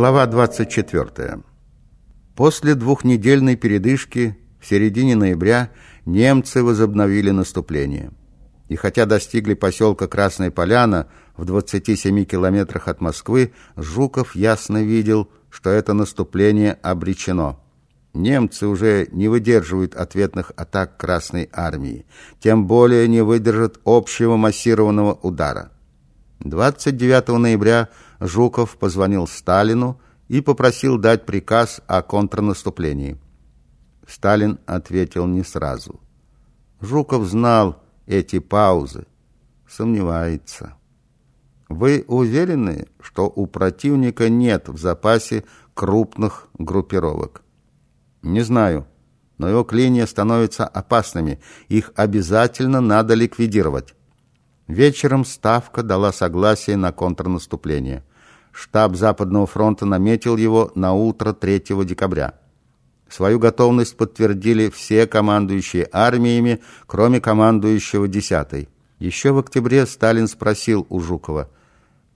Глава 24. После двухнедельной передышки в середине ноября немцы возобновили наступление. И хотя достигли поселка Красная Поляна в 27 километрах от Москвы, Жуков ясно видел, что это наступление обречено. Немцы уже не выдерживают ответных атак Красной Армии, тем более не выдержат общего массированного удара. 29 ноября Жуков позвонил Сталину и попросил дать приказ о контрнаступлении. Сталин ответил не сразу. Жуков знал эти паузы, сомневается. Вы уверены, что у противника нет в запасе крупных группировок? Не знаю, но его клинья становятся опасными, их обязательно надо ликвидировать. Вечером Ставка дала согласие на контрнаступление. Штаб Западного фронта наметил его на утро 3 декабря. Свою готовность подтвердили все командующие армиями, кроме командующего 10-й. Еще в октябре Сталин спросил у Жукова,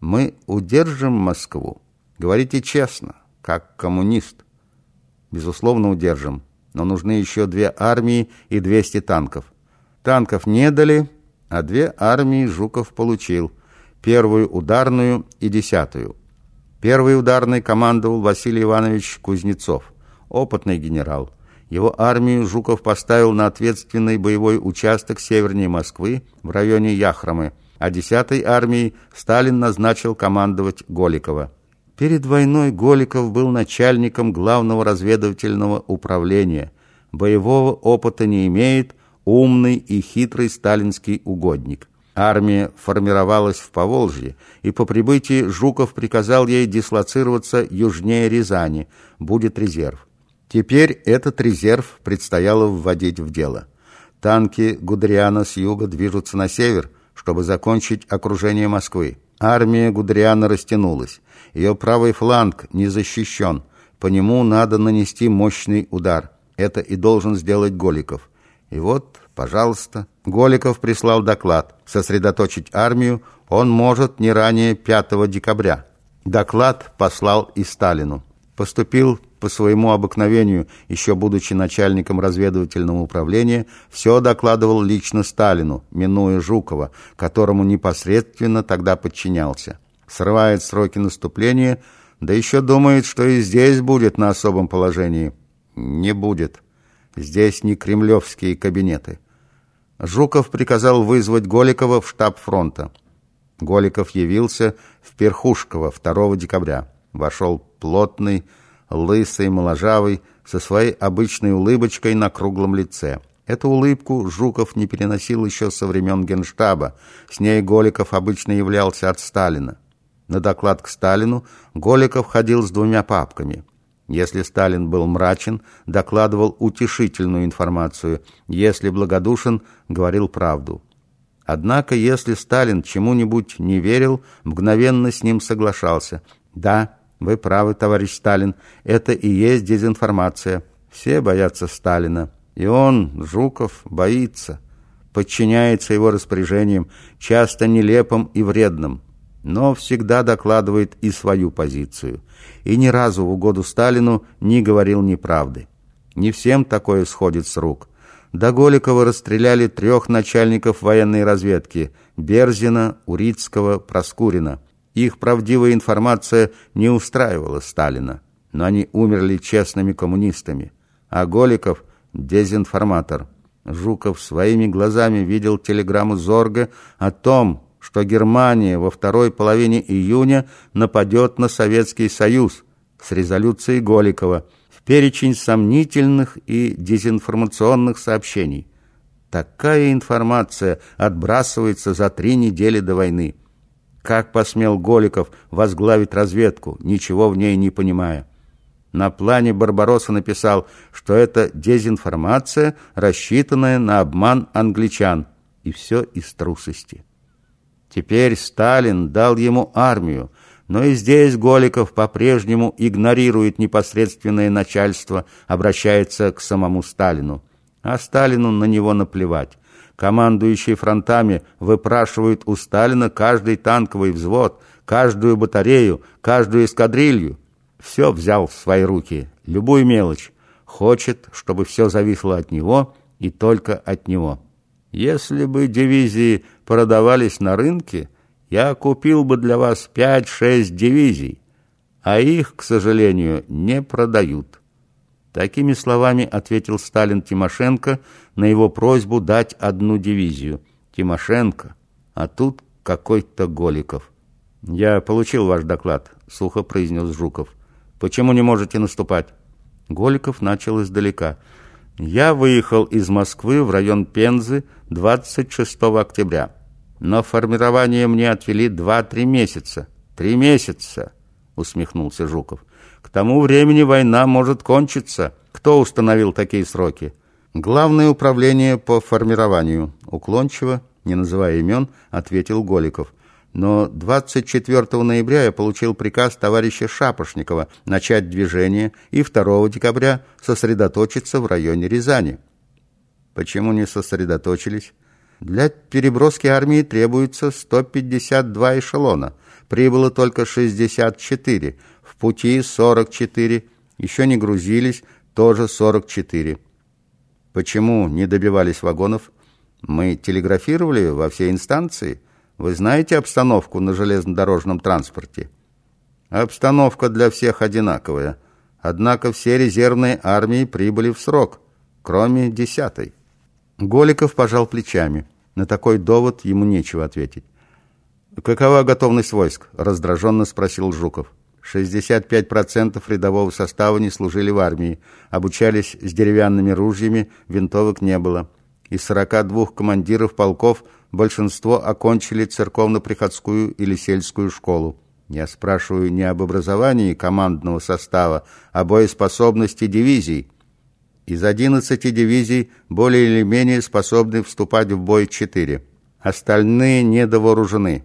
«Мы удержим Москву? Говорите честно, как коммунист». «Безусловно, удержим, но нужны еще две армии и 200 танков. Танков не дали, а две армии Жуков получил, первую ударную и десятую. Первый ударной командовал Василий Иванович Кузнецов, опытный генерал. Его армию Жуков поставил на ответственный боевой участок севернее Москвы в районе Яхромы, а 10-й армией Сталин назначил командовать Голикова. Перед войной Голиков был начальником главного разведывательного управления. Боевого опыта не имеет, умный и хитрый сталинский угодник. Армия формировалась в Поволжье, и по прибытии Жуков приказал ей дислоцироваться южнее Рязани, будет резерв. Теперь этот резерв предстояло вводить в дело. Танки Гудериана с юга движутся на север, чтобы закончить окружение Москвы. Армия Гудериана растянулась. Ее правый фланг не защищен. По нему надо нанести мощный удар. Это и должен сделать Голиков. И вот, пожалуйста, Голиков прислал доклад. Сосредоточить армию он может не ранее 5 декабря. Доклад послал и Сталину. Поступил по своему обыкновению, еще будучи начальником разведывательного управления, все докладывал лично Сталину, минуя Жукова, которому непосредственно тогда подчинялся. Срывает сроки наступления, да еще думает, что и здесь будет на особом положении. Не будет. Здесь не кремлевские кабинеты. Жуков приказал вызвать Голикова в штаб фронта. Голиков явился в Перхушково 2 декабря. Вошел плотный, лысый, моложавый, со своей обычной улыбочкой на круглом лице. Эту улыбку Жуков не переносил еще со времен Генштаба. С ней Голиков обычно являлся от Сталина. На доклад к Сталину Голиков ходил с двумя папками – если Сталин был мрачен, докладывал утешительную информацию, если благодушен, говорил правду. Однако, если Сталин чему-нибудь не верил, мгновенно с ним соглашался. «Да, вы правы, товарищ Сталин, это и есть дезинформация. Все боятся Сталина. И он, Жуков, боится, подчиняется его распоряжениям, часто нелепым и вредным но всегда докладывает и свою позицию. И ни разу в угоду Сталину не говорил неправды. Не всем такое сходит с рук. До Голикова расстреляли трех начальников военной разведки – Берзина, Урицкого, Проскурина. Их правдивая информация не устраивала Сталина, но они умерли честными коммунистами. А Голиков – дезинформатор. Жуков своими глазами видел телеграмму Зорга о том, что Германия во второй половине июня нападет на Советский Союз с резолюцией Голикова в перечень сомнительных и дезинформационных сообщений. Такая информация отбрасывается за три недели до войны. Как посмел Голиков возглавить разведку, ничего в ней не понимая? На плане Барбаросса написал, что это дезинформация, рассчитанная на обман англичан, и все из трусости. Теперь Сталин дал ему армию, но и здесь Голиков по-прежнему игнорирует непосредственное начальство, обращается к самому Сталину. А Сталину на него наплевать. Командующие фронтами выпрашивают у Сталина каждый танковый взвод, каждую батарею, каждую эскадрилью. все взял в свои руки, любую мелочь. Хочет, чтобы все зависело от него и только от него. Если бы дивизии продавались на рынке, я купил бы для вас пять-шесть дивизий, а их, к сожалению, не продают». Такими словами ответил Сталин Тимошенко на его просьбу дать одну дивизию. Тимошенко, а тут какой-то Голиков. «Я получил ваш доклад», — сухо произнес Жуков. «Почему не можете наступать?» Голиков начал издалека. «Я выехал из Москвы в район Пензы 26 октября. Но формирование мне отвели 2-3 месяца. Три месяца!» — усмехнулся Жуков. К тому времени война может кончиться. Кто установил такие сроки? Главное управление по формированию. Уклончиво, не называя имен, ответил Голиков. Но 24 ноября я получил приказ товарища Шапошникова начать движение и 2 декабря сосредоточиться в районе Рязани. Почему не сосредоточились? Для переброски армии требуется 152 эшелона. Прибыло только 64 в пути 44, еще не грузились, тоже 44. Почему не добивались вагонов? Мы телеграфировали во все инстанции. Вы знаете обстановку на железнодорожном транспорте? Обстановка для всех одинаковая. Однако все резервные армии прибыли в срок, кроме десятой. Голиков пожал плечами. На такой довод ему нечего ответить. «Какова готовность войск?» – раздраженно спросил Жуков. 65% рядового состава не служили в армии, обучались с деревянными ружьями, винтовок не было. Из 42 командиров полков большинство окончили церковно-приходскую или сельскую школу. Я спрашиваю не об образовании командного состава, а боеспособности дивизий. Из 11 дивизий более или менее способны вступать в бой 4. Остальные недовооружены.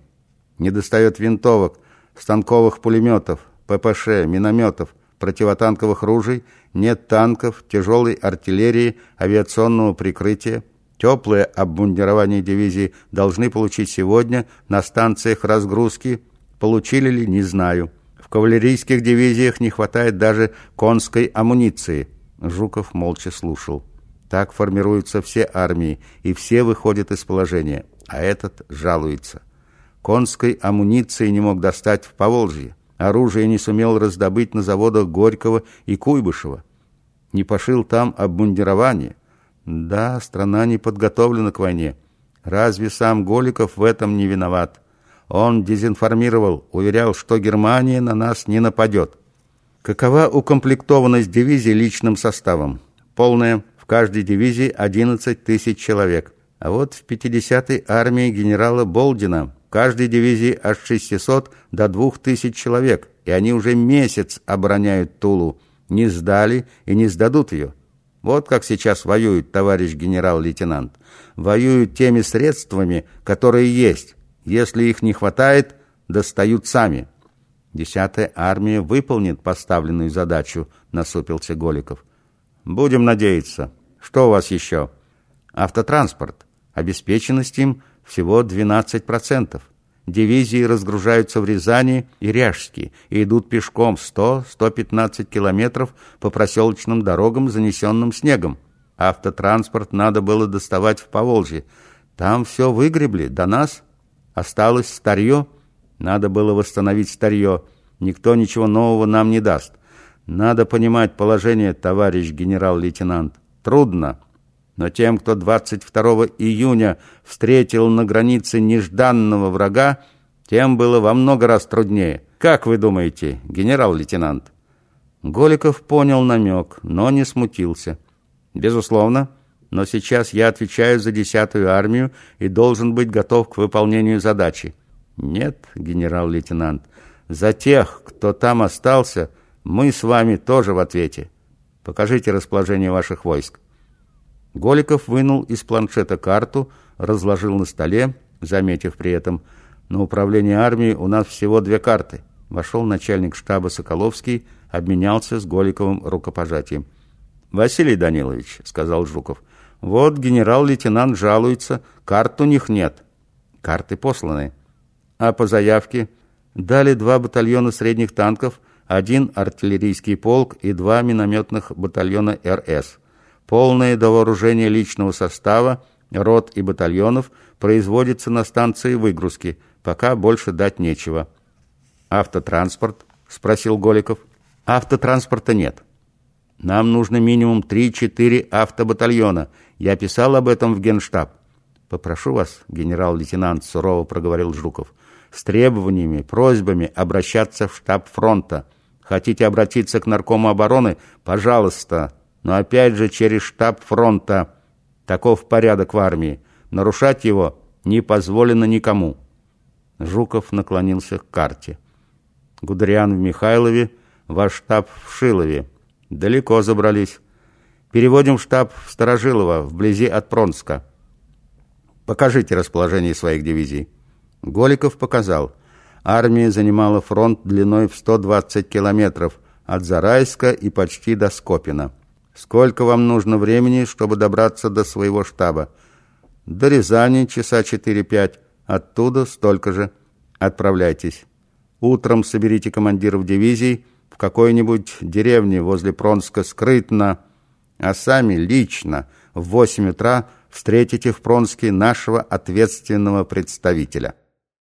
Недостает винтовок, станковых пулеметов, ППШ, минометов, противотанковых ружей, нет танков, тяжелой артиллерии, авиационного прикрытия. Теплое обмундирование дивизии должны получить сегодня на станциях разгрузки. Получили ли, не знаю. В кавалерийских дивизиях не хватает даже конской амуниции. Жуков молча слушал. Так формируются все армии, и все выходят из положения, а этот жалуется. Конской амуниции не мог достать в Поволжье. Оружие не сумел раздобыть на заводах Горького и Куйбышева. Не пошил там обмундирование. Да, страна не подготовлена к войне. Разве сам Голиков в этом не виноват? Он дезинформировал, уверял, что Германия на нас не нападет. Какова укомплектованность дивизии личным составом? Полная. В каждой дивизии 11 тысяч человек. А вот в 50-й армии генерала Болдина каждой дивизии от 600 до 2000 человек, и они уже месяц обороняют Тулу. Не сдали и не сдадут ее. Вот как сейчас воюют, товарищ генерал-лейтенант. Воюют теми средствами, которые есть. Если их не хватает, достают сами. Десятая армия выполнит поставленную задачу, насупился Голиков. Будем надеяться. Что у вас еще? Автотранспорт. Обеспеченность им всего 12%. Дивизии разгружаются в Рязани и Ряжске и идут пешком 100-115 километров по проселочным дорогам, занесенным снегом. Автотранспорт надо было доставать в Поволжье. Там все выгребли, до нас осталось старье. Надо было восстановить старье. Никто ничего нового нам не даст. Надо понимать положение, товарищ генерал-лейтенант. Трудно. Но тем, кто 22 июня встретил на границе нежданного врага, тем было во много раз труднее. Как вы думаете, генерал-лейтенант? Голиков понял намек, но не смутился. Безусловно, но сейчас я отвечаю за десятую армию и должен быть готов к выполнению задачи. Нет, генерал-лейтенант, за тех, кто там остался, мы с вами тоже в ответе. Покажите расположение ваших войск. Голиков вынул из планшета карту, разложил на столе, заметив при этом, на управление армией у нас всего две карты. Вошел начальник штаба Соколовский, обменялся с Голиковым рукопожатием. «Василий Данилович», — сказал Жуков, — «вот генерал-лейтенант жалуется, карт у них нет». «Карты посланы». «А по заявке?» «Дали два батальона средних танков, один артиллерийский полк и два минометных батальона РС. Полное довооружение личного состава, рот и батальонов производится на станции выгрузки, пока больше дать нечего. «Автотранспорт?» – спросил Голиков. «Автотранспорта нет. Нам нужно минимум 3-4 автобатальона. Я писал об этом в Генштаб». «Попрошу вас, генерал-лейтенант», – сурово проговорил Жуков, – «с требованиями, просьбами обращаться в штаб фронта». Хотите обратиться к наркому обороны? Пожалуйста. Но опять же через штаб фронта. Таков порядок в армии. Нарушать его не позволено никому. Жуков наклонился к карте. Гудериан в Михайлове, ваш штаб в Шилове. Далеко забрались. Переводим штаб в Старожилово, вблизи от Пронска. Покажите расположение своих дивизий. Голиков показал. Армия занимала фронт длиной в 120 километров от Зарайска и почти до Скопина. Сколько вам нужно времени, чтобы добраться до своего штаба? До Рязани часа 4-5, оттуда столько же. Отправляйтесь. Утром соберите командиров дивизий в какой-нибудь деревне возле Пронска скрытно, а сами лично в 8 утра встретите в Пронске нашего ответственного представителя.